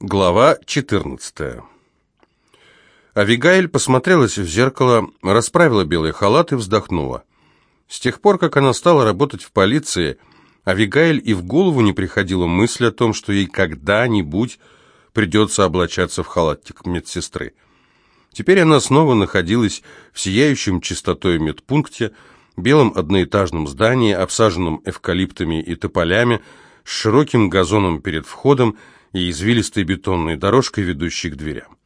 Глава 14 Авигаэль посмотрелась в зеркало, расправила белый халат и вздохнула. С тех пор, как она стала работать в полиции, Авигаэль и в голову не приходила мысль о том, что ей когда-нибудь придется облачаться в халатик медсестры. Теперь она снова находилась в сияющем чистотой медпункте, белом одноэтажном здании, обсаженном эвкалиптами и тополями, с широким газоном перед входом и извилистой бетонной дорожкой, ведущей к дверям.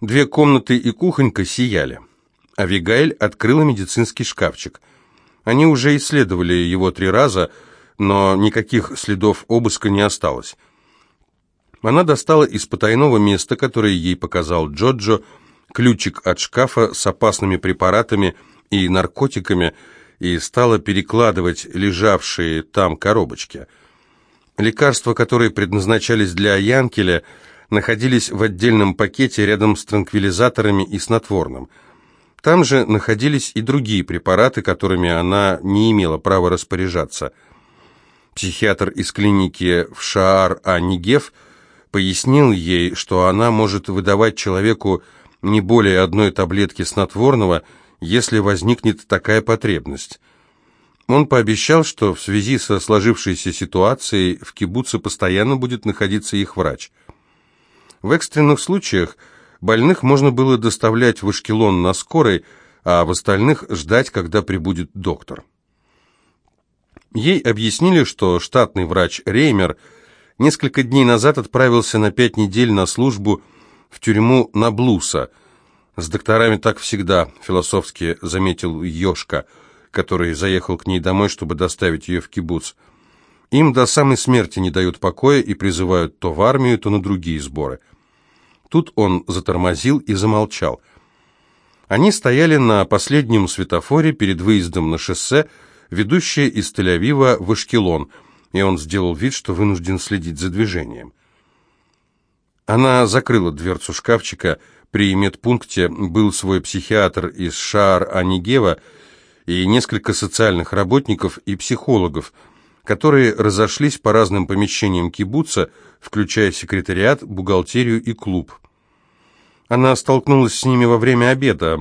Две комнаты и кухонька сияли. Авигаэль открыла медицинский шкафчик. Они уже исследовали его три раза, но никаких следов обыска не осталось. Она достала из потайного места, которое ей показал Джоджо, ключик от шкафа с опасными препаратами и наркотиками и стала перекладывать лежавшие там коробочки – Лекарства, которые предназначались для Янкеля, находились в отдельном пакете рядом с транквилизаторами и снотворным. Там же находились и другие препараты, которыми она не имела права распоряжаться. Психиатр из клиники в Шаар-А-Нигев пояснил ей, что она может выдавать человеку не более одной таблетки снотворного, если возникнет такая потребность. Он пообещал, что в связи со сложившейся ситуацией в кибуце постоянно будет находиться их врач. В экстренных случаях больных можно было доставлять в Ашкелон на скорой, а в остальных ждать, когда прибудет доктор. Ей объяснили, что штатный врач Реймер несколько дней назад отправился на пять недель на службу в тюрьму Наблуса. «С докторами так всегда», — философски заметил Ёшка — который заехал к ней домой, чтобы доставить ее в кибуц. Им до самой смерти не дают покоя и призывают то в армию, то на другие сборы. Тут он затормозил и замолчал. Они стояли на последнем светофоре перед выездом на шоссе, ведущее из Тель-Авива в Ашкелон, и он сделал вид, что вынужден следить за движением. Она закрыла дверцу шкафчика. При медпункте был свой психиатр из Шаар-Анигева, и несколько социальных работников и психологов, которые разошлись по разным помещениям кибуца, включая секретариат, бухгалтерию и клуб. Она столкнулась с ними во время обеда,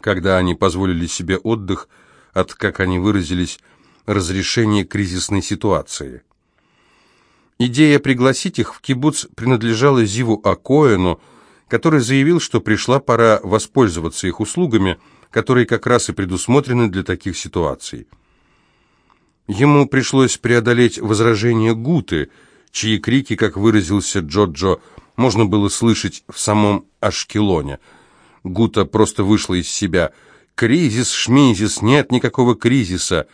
когда они позволили себе отдых от, как они выразились, разрешения кризисной ситуации. Идея пригласить их в кибуц принадлежала Зиву Акоэну, который заявил, что пришла пора воспользоваться их услугами – которые как раз и предусмотрены для таких ситуаций. Ему пришлось преодолеть возражения Гуты, чьи крики, как выразился Джоджо, можно было слышать в самом Ашкелоне. Гута просто вышла из себя. «Кризис, шмизис, нет никакого кризиса!»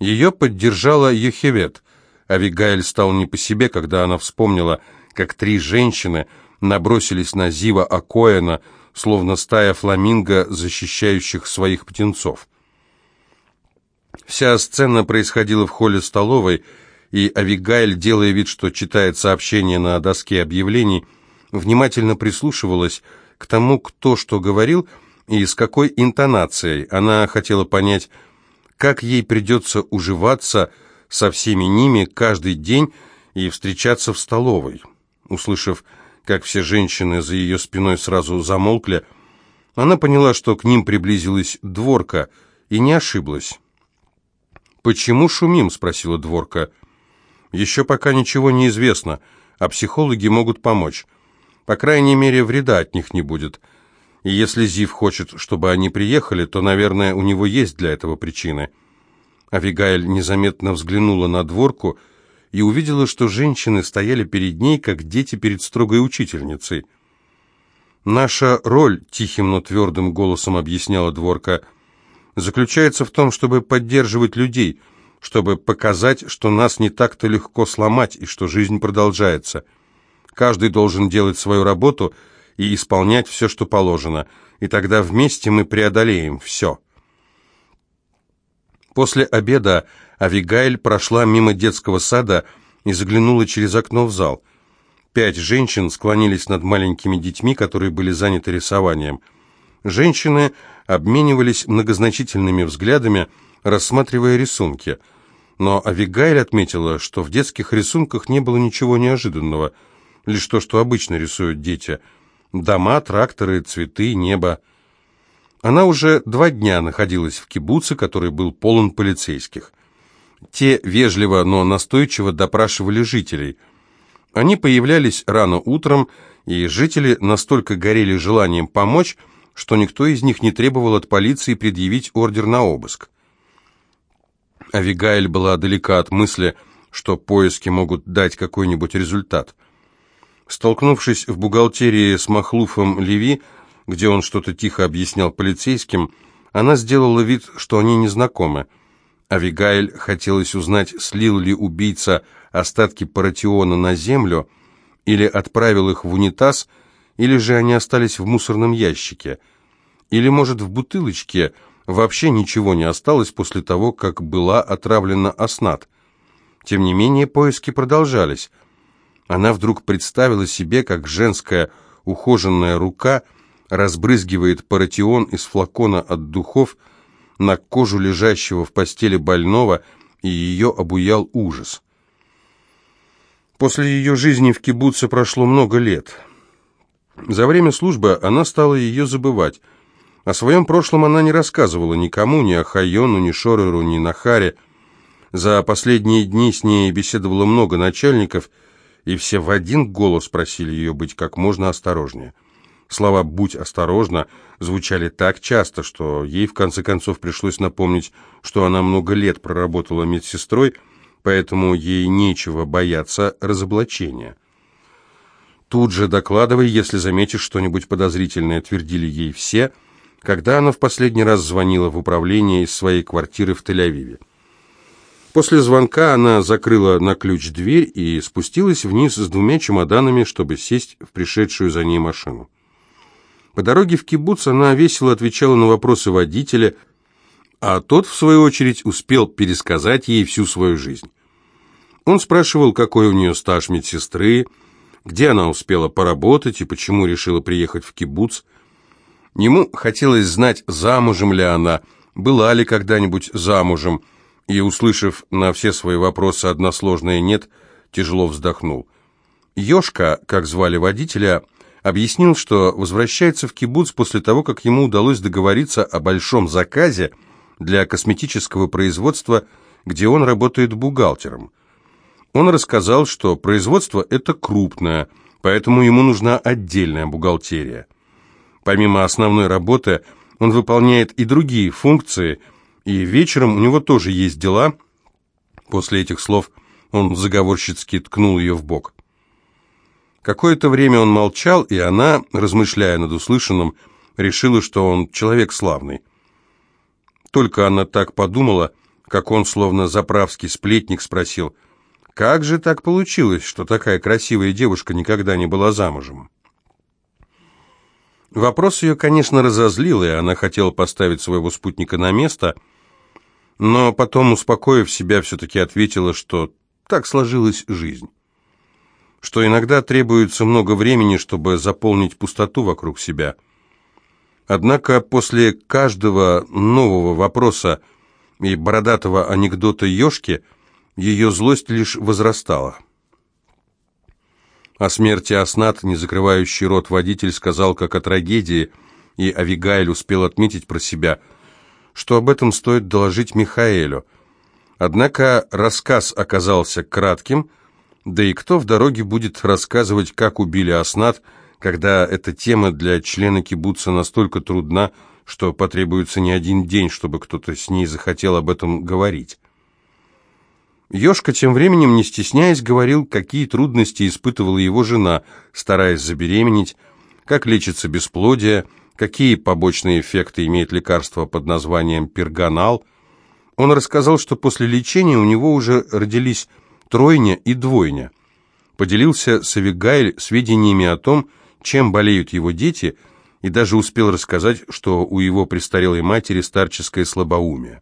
Ее поддержала Йохевет. Авигаэль стал не по себе, когда она вспомнила, как три женщины набросились на Зива Акоэна, словно стая фламинго, защищающих своих птенцов. Вся сцена происходила в холле столовой, и Авигайль, делая вид, что читает сообщение на доске объявлений, внимательно прислушивалась к тому, кто что говорил и с какой интонацией. Она хотела понять, как ей придется уживаться со всеми ними каждый день и встречаться в столовой. Услышав как все женщины за ее спиной сразу замолкли, она поняла, что к ним приблизилась дворка, и не ошиблась. «Почему шумим?» — спросила дворка. «Еще пока ничего не известно, а психологи могут помочь. По крайней мере, вреда от них не будет. И если Зив хочет, чтобы они приехали, то, наверное, у него есть для этого причины». Авигаэль незаметно взглянула на дворку — и увидела, что женщины стояли перед ней, как дети перед строгой учительницей. «Наша роль», — тихим, но твердым голосом объясняла Дворка, — «заключается в том, чтобы поддерживать людей, чтобы показать, что нас не так-то легко сломать и что жизнь продолжается. Каждый должен делать свою работу и исполнять все, что положено, и тогда вместе мы преодолеем все». После обеда Авигайль прошла мимо детского сада и заглянула через окно в зал. Пять женщин склонились над маленькими детьми, которые были заняты рисованием. Женщины обменивались многозначительными взглядами, рассматривая рисунки. Но Авигайль отметила, что в детских рисунках не было ничего неожиданного. лишь то, что обычно рисуют дети. Дома, тракторы, цветы, небо. Она уже два дня находилась в кибуце, который был полон полицейских. Те вежливо, но настойчиво допрашивали жителей. Они появлялись рано утром, и жители настолько горели желанием помочь, что никто из них не требовал от полиции предъявить ордер на обыск. Авигаэль была далека от мысли, что поиски могут дать какой-нибудь результат. Столкнувшись в бухгалтерии с Махлуфом Леви, где он что-то тихо объяснял полицейским, она сделала вид, что они не знакомы. Авигаэль хотелось узнать, слил ли убийца остатки паратиона на землю или отправил их в унитаз, или же они остались в мусорном ящике, или, может, в бутылочке вообще ничего не осталось после того, как была отравлена Оснат. Тем не менее, поиски продолжались. Она вдруг представила себе, как женская ухоженная рука разбрызгивает паратион из флакона от духов на кожу лежащего в постели больного, и ее обуял ужас. После ее жизни в кибуце прошло много лет. За время службы она стала ее забывать. О своем прошлом она не рассказывала никому, ни Ахайону, ни Шореру, ни Нахаре. За последние дни с ней беседовало много начальников, и все в один голос просили ее быть как можно осторожнее. Слова «будь осторожна» звучали так часто, что ей в конце концов пришлось напомнить, что она много лет проработала медсестрой, поэтому ей нечего бояться разоблачения. «Тут же докладывай, если заметишь что-нибудь подозрительное», — твердили ей все, когда она в последний раз звонила в управление из своей квартиры в Тель-Авиве. После звонка она закрыла на ключ дверь и спустилась вниз с двумя чемоданами, чтобы сесть в пришедшую за ней машину. По дороге в кибуц она весело отвечала на вопросы водителя, а тот, в свою очередь, успел пересказать ей всю свою жизнь. Он спрашивал, какой у нее стаж медсестры, где она успела поработать и почему решила приехать в кибуц. Ему хотелось знать, замужем ли она, была ли когда-нибудь замужем, и, услышав на все свои вопросы односложное «нет», тяжело вздохнул. Ёшка, как звали водителя, объяснил, что возвращается в кибуц после того, как ему удалось договориться о большом заказе для косметического производства, где он работает бухгалтером. Он рассказал, что производство это крупное, поэтому ему нужна отдельная бухгалтерия. Помимо основной работы, он выполняет и другие функции – и вечером у него тоже есть дела. После этих слов он заговорщицки ткнул ее в бок. Какое-то время он молчал, и она, размышляя над услышанным, решила, что он человек славный. Только она так подумала, как он, словно заправский сплетник, спросил, «Как же так получилось, что такая красивая девушка никогда не была замужем?» Вопрос ее, конечно, разозлил, и она хотела поставить своего спутника на место – но потом, успокоив себя, все-таки ответила, что так сложилась жизнь. Что иногда требуется много времени, чтобы заполнить пустоту вокруг себя. Однако после каждого нового вопроса и бородатого анекдота Ёшки ее злость лишь возрастала. О смерти Аснат, не закрывающий рот водитель, сказал как о трагедии, и Авигайль успел отметить про себя – что об этом стоит доложить Михаэлю. Однако рассказ оказался кратким, да и кто в дороге будет рассказывать, как убили Аснат, когда эта тема для члена кибуца настолько трудна, что потребуется не один день, чтобы кто-то с ней захотел об этом говорить. Ёшка тем временем, не стесняясь, говорил, какие трудности испытывала его жена, стараясь забеременеть, как лечится бесплодие, какие побочные эффекты имеет лекарство под названием перганал. Он рассказал, что после лечения у него уже родились тройня и двойня. Поделился с Авигайль сведениями о том, чем болеют его дети, и даже успел рассказать, что у его престарелой матери старческое слабоумие.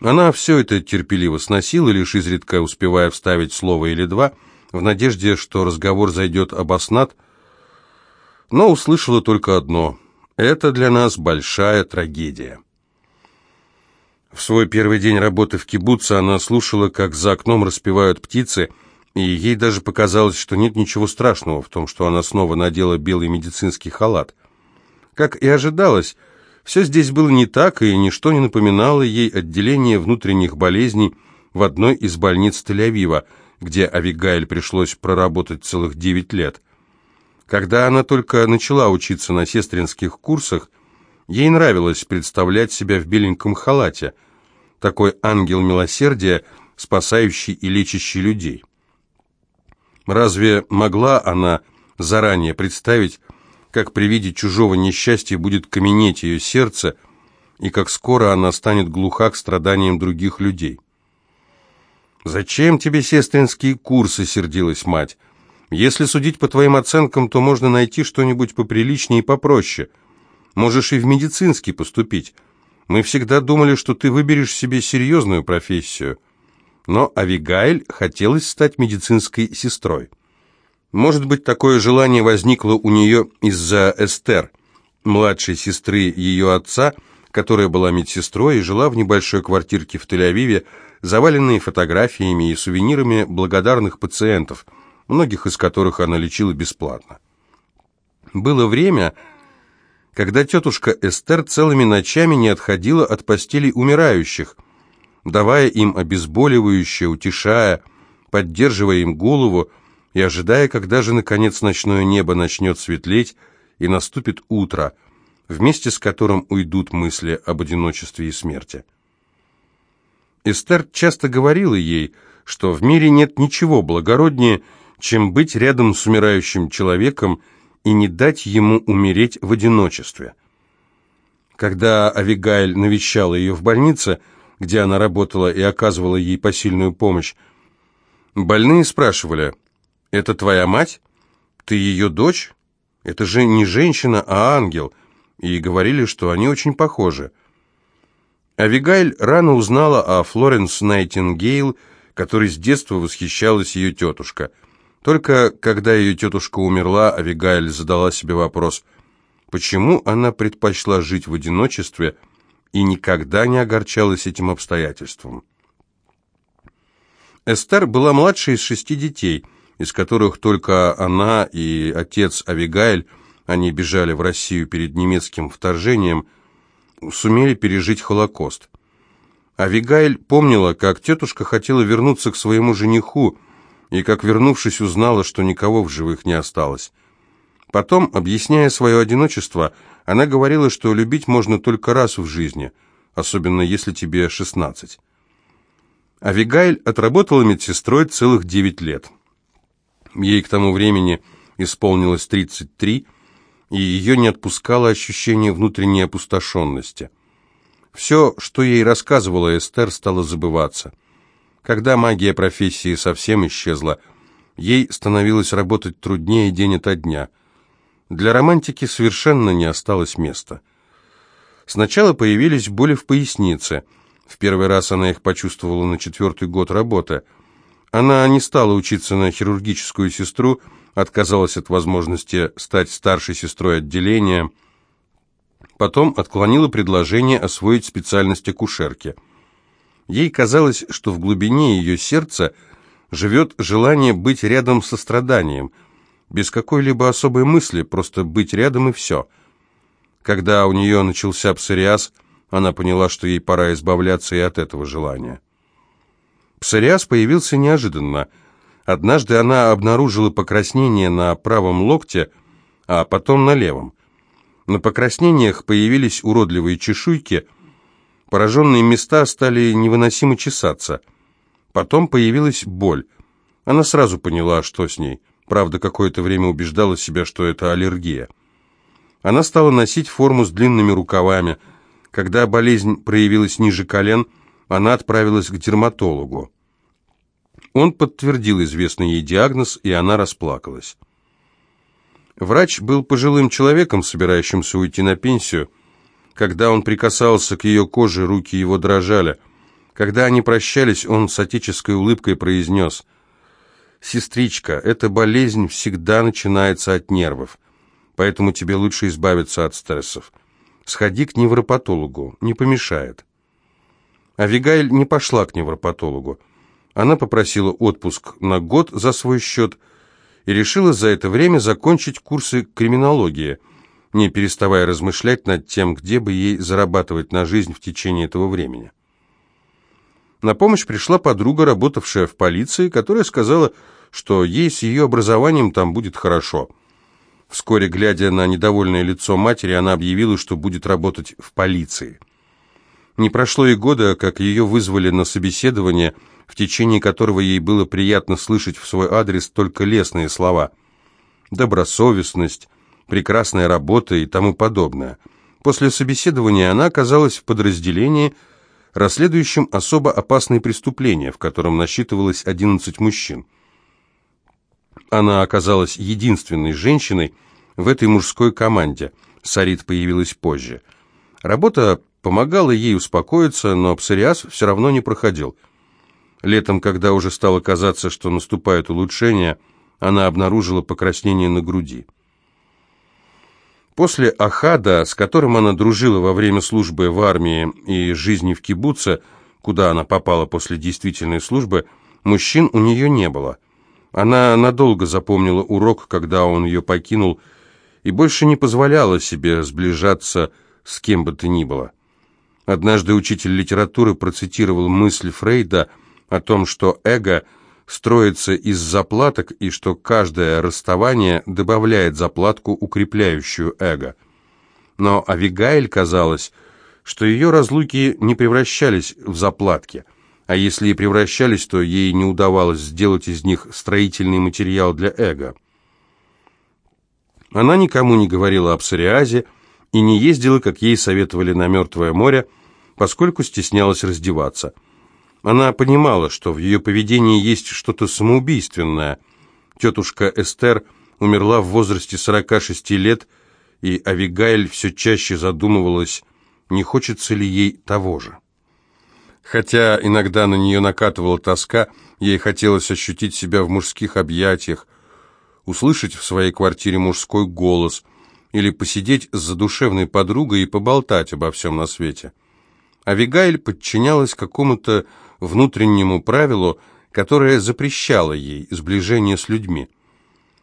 Она все это терпеливо сносила, лишь изредка успевая вставить слово или два, в надежде, что разговор зайдет об оснат, но услышала только одно – это для нас большая трагедия. В свой первый день работы в кибуце она слушала, как за окном распевают птицы, и ей даже показалось, что нет ничего страшного в том, что она снова надела белый медицинский халат. Как и ожидалось, все здесь было не так, и ничто не напоминало ей отделение внутренних болезней в одной из больниц Тель-Авива, где Авигайль пришлось проработать целых девять лет. Когда она только начала учиться на сестринских курсах, ей нравилось представлять себя в беленьком халате, такой ангел милосердия, спасающий и лечащий людей. Разве могла она заранее представить, как при виде чужого несчастья будет каменеть ее сердце, и как скоро она станет глуха к страданиям других людей? «Зачем тебе сестринские курсы?» — сердилась мать. «Если судить по твоим оценкам, то можно найти что-нибудь поприличнее и попроще. Можешь и в медицинский поступить. Мы всегда думали, что ты выберешь себе серьезную профессию» но Авигайль хотелось стать медицинской сестрой. Может быть, такое желание возникло у нее из-за Эстер, младшей сестры ее отца, которая была медсестрой и жила в небольшой квартирке в Тель-Авиве, заваленной фотографиями и сувенирами благодарных пациентов, многих из которых она лечила бесплатно. Было время, когда тетушка Эстер целыми ночами не отходила от постелей умирающих, давая им обезболивающее, утешая, поддерживая им голову и ожидая, когда же, наконец, ночное небо начнет светлеть и наступит утро, вместе с которым уйдут мысли об одиночестве и смерти. Эстер часто говорила ей, что в мире нет ничего благороднее, чем быть рядом с умирающим человеком и не дать ему умереть в одиночестве. Когда Авигайль навещала ее в больнице, где она работала и оказывала ей посильную помощь. Больные спрашивали, «Это твоя мать? Ты ее дочь? Это же не женщина, а ангел», и говорили, что они очень похожи. Авигайль рано узнала о Флоренс Найтингейл, которой с детства восхищалась ее тетушка. Только когда ее тетушка умерла, Авигайль задала себе вопрос, почему она предпочла жить в одиночестве, и никогда не огорчалась этим обстоятельством. Эстер была младшей из шести детей, из которых только она и отец Авигайль, они бежали в Россию перед немецким вторжением, сумели пережить Холокост. Авигайль помнила, как тетушка хотела вернуться к своему жениху, и как, вернувшись, узнала, что никого в живых не осталось. Потом, объясняя свое одиночество, она говорила, что любить можно только раз в жизни, особенно если тебе 16. Авигайль отработала медсестрой целых 9 лет. Ей к тому времени исполнилось 33, и ее не отпускало ощущение внутренней опустошенности. Все, что ей рассказывала Эстер, стало забываться. Когда магия профессии совсем исчезла, ей становилось работать труднее день ото дня – для романтики совершенно не осталось места. Сначала появились боли в пояснице. В первый раз она их почувствовала на четвертый год работы. Она не стала учиться на хирургическую сестру, отказалась от возможности стать старшей сестрой отделения. Потом отклонила предложение освоить специальность акушерки. Ей казалось, что в глубине ее сердца живет желание быть рядом со страданием – без какой-либо особой мысли, просто быть рядом и все. Когда у нее начался псориаз, она поняла, что ей пора избавляться и от этого желания. Псориаз появился неожиданно. Однажды она обнаружила покраснение на правом локте, а потом на левом. На покраснениях появились уродливые чешуйки, пораженные места стали невыносимо чесаться. Потом появилась боль. Она сразу поняла, что с ней – Правда, какое-то время убеждала себя, что это аллергия. Она стала носить форму с длинными рукавами. Когда болезнь проявилась ниже колен, она отправилась к дерматологу. Он подтвердил известный ей диагноз, и она расплакалась. Врач был пожилым человеком, собирающимся уйти на пенсию. Когда он прикасался к ее коже, руки его дрожали. Когда они прощались, он с отеческой улыбкой произнес «Сестричка, эта болезнь всегда начинается от нервов, поэтому тебе лучше избавиться от стрессов. Сходи к невропатологу, не помешает». Авигайль не пошла к невропатологу. Она попросила отпуск на год за свой счет и решила за это время закончить курсы криминологии, не переставая размышлять над тем, где бы ей зарабатывать на жизнь в течение этого времени. На помощь пришла подруга, работавшая в полиции, которая сказала, что ей с ее образованием там будет хорошо. Вскоре, глядя на недовольное лицо матери, она объявила, что будет работать в полиции. Не прошло и года, как ее вызвали на собеседование, в течение которого ей было приятно слышать в свой адрес только лестные слова. Добросовестность, прекрасная работа и тому подобное. После собеседования она оказалась в подразделении – расследующим особо опасные преступления, в котором насчитывалось 11 мужчин. Она оказалась единственной женщиной в этой мужской команде. Сарит появилась позже. Работа помогала ей успокоиться, но псориаз все равно не проходил. Летом, когда уже стало казаться, что наступает улучшение, она обнаружила покраснение на груди. После Ахада, с которым она дружила во время службы в армии и жизни в кибуце, куда она попала после действительной службы, мужчин у нее не было. Она надолго запомнила урок, когда он ее покинул, и больше не позволяла себе сближаться с кем бы то ни было. Однажды учитель литературы процитировал мысль Фрейда о том, что эго – строится из заплаток и что каждое расставание добавляет заплатку, укрепляющую эго. Но Авигаэль казалось, что ее разлуки не превращались в заплатки, а если и превращались, то ей не удавалось сделать из них строительный материал для эго. Она никому не говорила об псориазе и не ездила, как ей советовали, на Мертвое море, поскольку стеснялась раздеваться – она понимала, что в ее поведении есть что-то самоубийственное. Тетушка Эстер умерла в возрасте 46 лет, и Авигайль все чаще задумывалась, не хочется ли ей того же. Хотя иногда на нее накатывала тоска, ей хотелось ощутить себя в мужских объятиях, услышать в своей квартире мужской голос или посидеть с задушевной подругой и поболтать обо всем на свете. Авигайль подчинялась какому-то внутреннему правилу, которое запрещало ей сближение с людьми.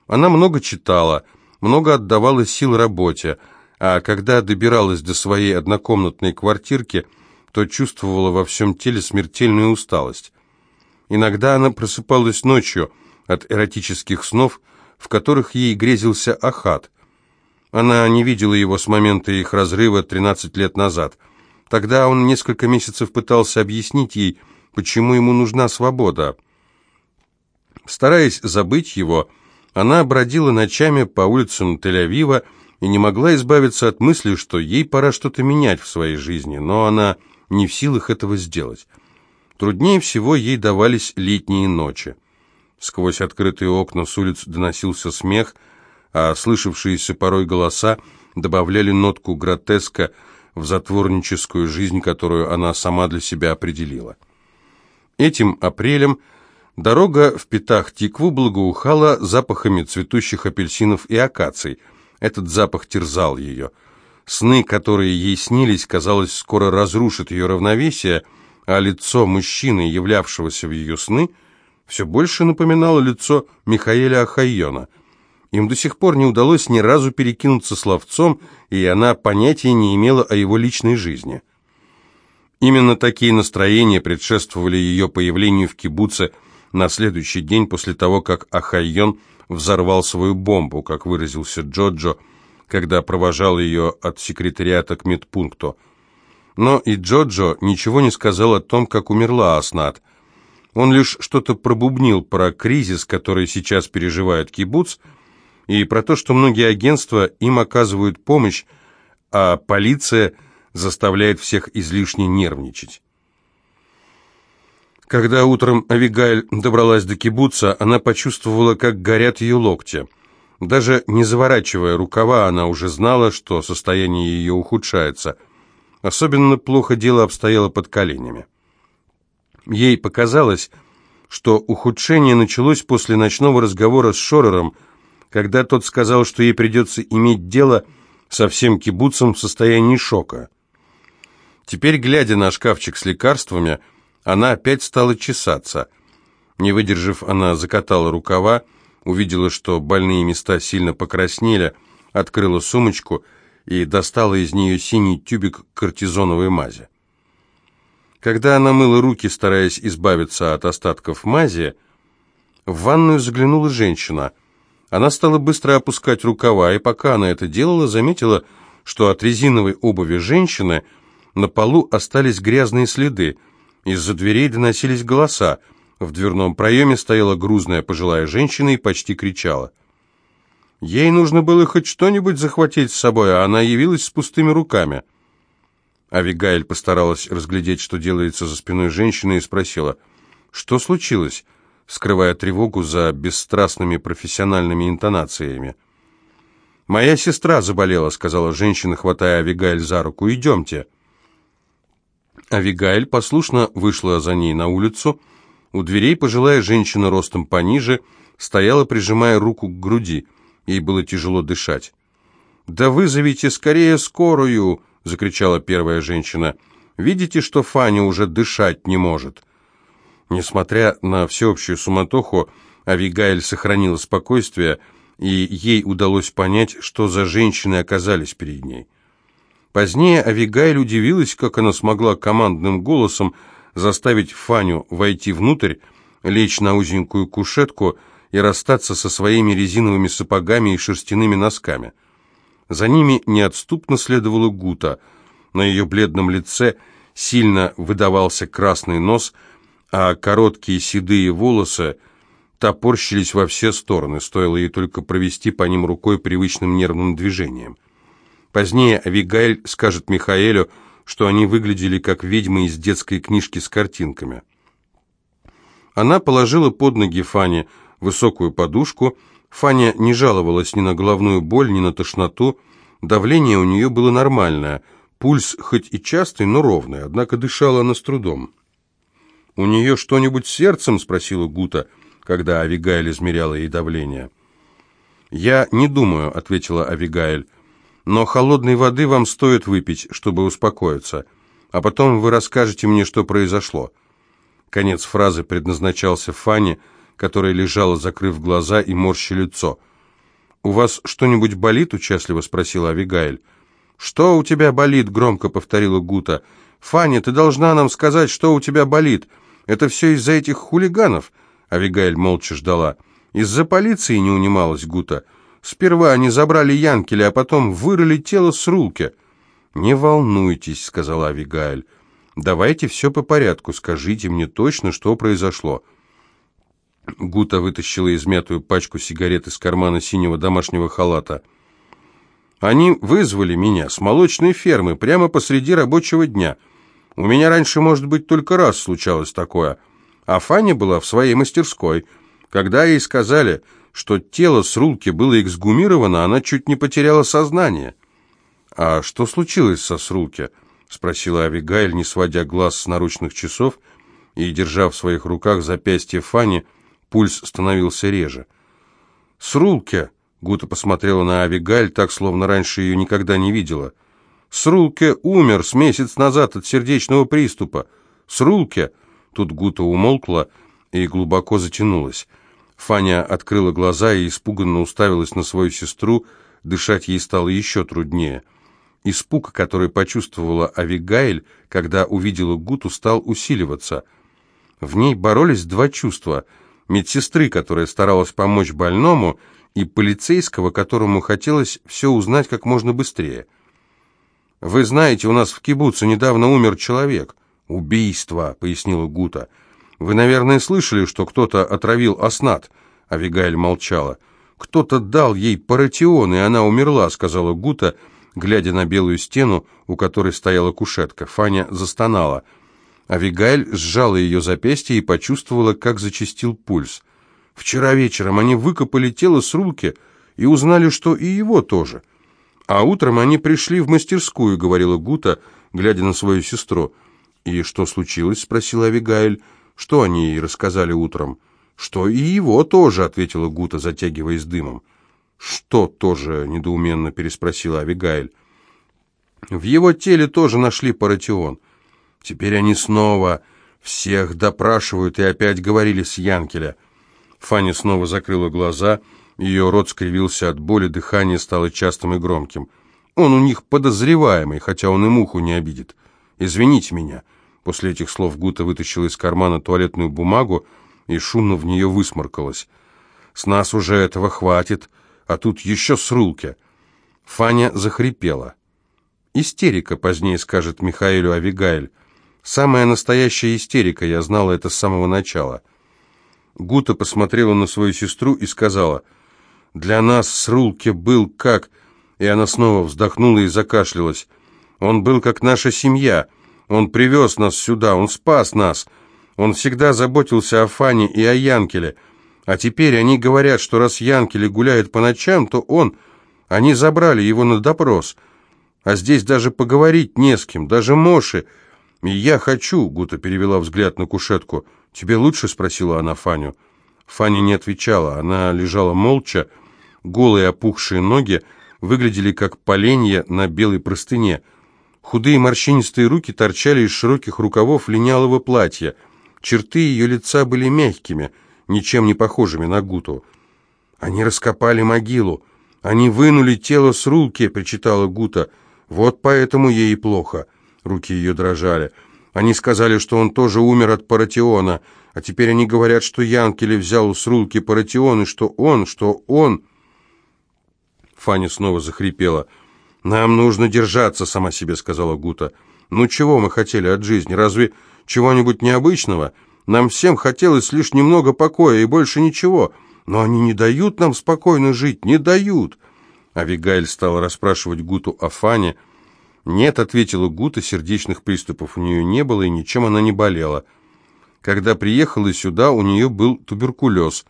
Она много читала, много отдавала сил работе, а когда добиралась до своей однокомнатной квартирки, то чувствовала во всем теле смертельную усталость. Иногда она просыпалась ночью от эротических снов, в которых ей грезился Ахат. Она не видела его с момента их разрыва 13 лет назад. Тогда он несколько месяцев пытался объяснить ей, почему ему нужна свобода. Стараясь забыть его, она бродила ночами по улицам Тель-Авива и не могла избавиться от мысли, что ей пора что-то менять в своей жизни, но она не в силах этого сделать. Труднее всего ей давались летние ночи. Сквозь открытые окна с улиц доносился смех, а слышавшиеся порой голоса добавляли нотку гротеска в затворническую жизнь, которую она сама для себя определила. Этим апрелем дорога в Петах-Тикву благоухала запахами цветущих апельсинов и акаций. Этот запах терзал ее. Сны, которые ей снились, казалось, скоро разрушат ее равновесие, а лицо мужчины, являвшегося в ее сны, все больше напоминало лицо Михаэля Ахайона. Им до сих пор не удалось ни разу перекинуться словцом, и она понятия не имела о его личной жизни. Именно такие настроения предшествовали ее появлению в кибуце на следующий день после того, как Ахайон взорвал свою бомбу, как выразился Джоджо, когда провожал ее от секретариата к медпункту. Но и Джоджо ничего не сказал о том, как умерла Аснат. Он лишь что-то пробубнил про кризис, который сейчас переживает кибуц, и про то, что многие агентства им оказывают помощь, а полиция – заставляет всех излишне нервничать. Когда утром Авигаль добралась до кибуца, она почувствовала, как горят ее локти. Даже не заворачивая рукава, она уже знала, что состояние ее ухудшается. Особенно плохо дело обстояло под коленями. Ей показалось, что ухудшение началось после ночного разговора с Шорером, когда тот сказал, что ей придется иметь дело со всем кибуцем в состоянии шока. Теперь, глядя на шкафчик с лекарствами, она опять стала чесаться. Не выдержав, она закатала рукава, увидела, что больные места сильно покраснели, открыла сумочку и достала из нее синий тюбик кортизоновой мази. Когда она мыла руки, стараясь избавиться от остатков мази, в ванную заглянула женщина. Она стала быстро опускать рукава, и пока она это делала, заметила, что от резиновой обуви женщины на полу остались грязные следы. Из-за дверей доносились голоса. В дверном проеме стояла грузная пожилая женщина и почти кричала. Ей нужно было хоть что-нибудь захватить с собой, а она явилась с пустыми руками. Авигаэль постаралась разглядеть, что делается за спиной женщины, и спросила, «Что случилось?» Скрывая тревогу за бесстрастными профессиональными интонациями. «Моя сестра заболела», — сказала женщина, хватая Авигаэль за руку. «Идемте». Авигаэль послушно вышла за ней на улицу. У дверей пожилая женщина ростом пониже стояла, прижимая руку к груди. Ей было тяжело дышать. «Да вызовите скорее скорую!» — закричала первая женщина. «Видите, что Фаня уже дышать не может?» Несмотря на всеобщую суматоху, Авигаэль сохранила спокойствие, и ей удалось понять, что за женщины оказались перед ней. Позднее Авигаэль удивилась, как она смогла командным голосом заставить Фаню войти внутрь, лечь на узенькую кушетку и расстаться со своими резиновыми сапогами и шерстяными носками. За ними неотступно следовала Гута. На ее бледном лице сильно выдавался красный нос, а короткие седые волосы топорщились во все стороны, стоило ей только провести по ним рукой привычным нервным движением. Позднее Авигайль скажет Михаэлю, что они выглядели как ведьмы из детской книжки с картинками. Она положила под ноги Фане высокую подушку, Фаня не жаловалась ни на головную боль, ни на тошноту. Давление у нее было нормальное, пульс хоть и частый, но ровный, однако дышала она с трудом. «У нее что-нибудь с сердцем?» — спросила Гута, когда Авигаэль измеряла ей давление. «Я не думаю», — ответила Авигаэль, — «но холодной воды вам стоит выпить, чтобы успокоиться, а потом вы расскажете мне, что произошло». Конец фразы предназначался Фане, — которая лежала, закрыв глаза и морща лицо. «У вас что-нибудь болит?» — участливо спросила Авигаэль. «Что у тебя болит?» — громко повторила Гута. «Фаня, ты должна нам сказать, что у тебя болит. Это все из-за этих хулиганов?» Авигаэль молча ждала. «Из-за полиции не унималась Гута. Сперва они забрали Янкеля, а потом вырыли тело с рулки». «Не волнуйтесь», — сказала Авигаэль. «Давайте все по порядку. Скажите мне точно, что произошло». Гута вытащила измятую пачку сигарет из кармана синего домашнего халата. «Они вызвали меня с молочной фермы прямо посреди рабочего дня. У меня раньше, может быть, только раз случалось такое. А Фаня была в своей мастерской. Когда ей сказали, что тело с рулки было эксгумировано, она чуть не потеряла сознание». «А что случилось со Срулки?» — спросила Авигайль, не сводя глаз с наручных часов и держа в своих руках запястье Фани, — Пульс становился реже. «Срулке!» — Гута посмотрела на Авигаль так, словно раньше ее никогда не видела. «Срулке умер с месяц назад от сердечного приступа! Срулке!» Тут Гута умолкла и глубоко затянулась. Фаня открыла глаза и испуганно уставилась на свою сестру, дышать ей стало еще труднее. Испуг, который почувствовала Авигайль, когда увидела Гуту, стал усиливаться. В ней боролись два чувства — медсестры, которая старалась помочь больному, и полицейского, которому хотелось все узнать как можно быстрее. «Вы знаете, у нас в кибуце недавно умер человек». «Убийство», — пояснила Гута. «Вы, наверное, слышали, что кто-то отравил Аснат?» Авигаэль молчала. «Кто-то дал ей паратион, и она умерла», — сказала Гута, глядя на белую стену, у которой стояла кушетка. Фаня застонала. Авигаэль сжала ее запястье и почувствовала, как зачастил пульс. Вчера вечером они выкопали тело с руки и узнали, что и его тоже. А утром они пришли в мастерскую, говорила Гута, глядя на свою сестру. «И что случилось?» — спросила Авигаэль. «Что они ей рассказали утром?» «Что и его тоже», — ответила Гута, затягиваясь дымом. «Что тоже?» — недоуменно переспросила Авигаэль. «В его теле тоже нашли паратион». Теперь они снова Всех допрашивают и опять говорили с Янкеля. Фаня снова закрыла глаза, ее рот скривился от боли, дыхание стало частым и громким. Он у них подозреваемый, хотя он и муху не обидит. Извините меня. После этих слов Гута вытащила из кармана туалетную бумагу и шумно в нее высморкалась. С нас уже этого хватит, а тут еще срулки. Фаня захрипела. Истерика, позднее скажет Михаилу Авигаэль. Самая настоящая истерика, я знала это с самого начала. Гута посмотрела на свою сестру и сказала, «Для нас Срулке был как...» И она снова вздохнула и закашлялась. «Он был как наша семья. Он привез нас сюда, он спас нас. Он всегда заботился о Фане и о Янкеле. А теперь они говорят, что раз Янкеле гуляет по ночам, то он... Они забрали его на допрос. А здесь даже поговорить не с кем, даже Моши. И я хочу, Гута перевела взгляд на кушетку. Тебе лучше, спросила она Фаню. Фаня не отвечала, она лежала молча, голые опухшие ноги выглядели как поленья на белой простыне. Худые морщинистые руки торчали из широких рукавов линялого платья. Черты ее лица были мягкими, ничем не похожими на Гуту. «Они раскопали могилу. Они вынули тело с руки», — причитала Гута. «Вот поэтому ей и плохо». Руки ее дрожали. «Они сказали, что он тоже умер от паратиона, а теперь они говорят, что Янкеле взял с руки паратион, и что он, что он...» Фаня снова захрипела. «Нам нужно держаться», — сама себе сказала Гута. «Ну чего мы хотели от жизни? Разве чего-нибудь необычного? Нам всем хотелось лишь немного покоя и больше ничего. Но они не дают нам спокойно жить, не дают». Авигаэль стала расспрашивать Гуту о Фане. «Нет», — ответила Гута, — сердечных приступов у нее не было, и ничем она не болела. Когда приехала сюда, у нее был туберкулез,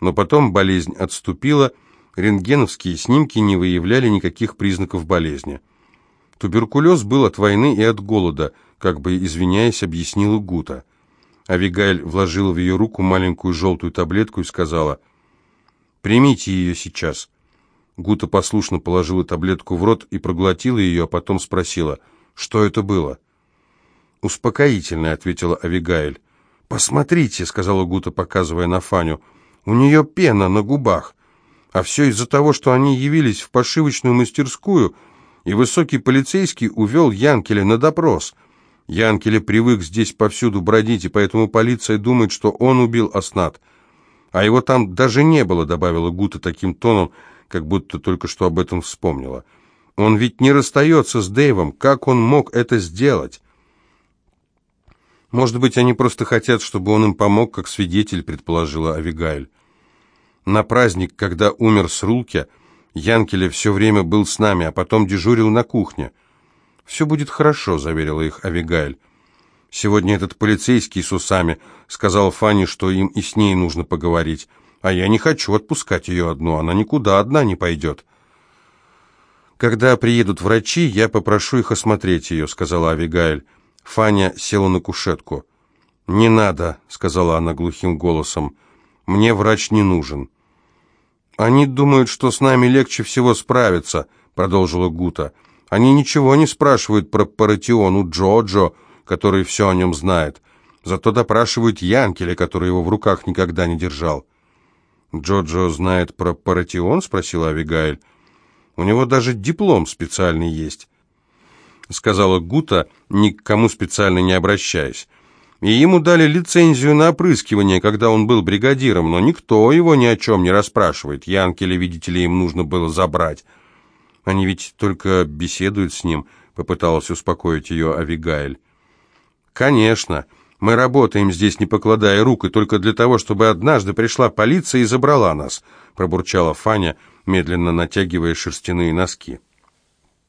но потом болезнь отступила, — Рентгеновские снимки не выявляли никаких признаков болезни. Туберкулез был от войны и от голода, как бы извиняясь, объяснила Гута. Авигаль вложила в ее руку маленькую желтую таблетку и сказала, «Примите ее сейчас». Гута послушно положила таблетку в рот и проглотила ее, а потом спросила, «Что это было?» «Успокоительное», — ответила Авигаэль. «Посмотрите», — сказала Гута, показывая на Фаню, «у нее пена на губах». А все из-за того, что они явились в пошивочную мастерскую, и высокий полицейский увел Янкеля на допрос. Янкеля привык здесь повсюду бродить, и поэтому полиция думает, что он убил Аснат. А его там даже не было, добавила Гута таким тоном, как будто только что об этом вспомнила. Он ведь не расстается с Дэйвом, как он мог это сделать? Может быть, они просто хотят, чтобы он им помог, как свидетель, предположила Авигайль. На праздник, когда умер Срулке, Янкеле все время был с нами, а потом дежурил на кухне. «Все будет хорошо», — заверила их Авигаэль. «Сегодня этот полицейский с усами сказал Фане, что им и с ней нужно поговорить, а я не хочу отпускать ее одну, она никуда одна не пойдет». «Когда приедут врачи, я попрошу их осмотреть ее», — сказала Авигаэль. Фаня села на кушетку. «Не надо», — сказала она глухим голосом. «Мне врач не нужен». «Они думают, что с нами легче всего справиться», — продолжила Гута. «Они ничего не спрашивают про Паратион Джоджо, который все о нем знает. Зато допрашивают Янкеля, который его в руках никогда не держал». «Джоджо знает про Паратион?» — спросила Авигаэль. «У него даже диплом специальный есть», — сказала Гута, ни к кому специально не обращаясь и ему дали лицензию на опрыскивание, когда он был бригадиром, но никто его ни о чем не расспрашивает. Янкеля, видите ли, им нужно было забрать. Они ведь только беседуют с ним, попыталась успокоить ее Авигаэль. Конечно, мы работаем здесь, не покладая рук, и только для того, чтобы однажды пришла полиция и забрала нас, пробурчала Фаня, медленно натягивая шерстяные носки.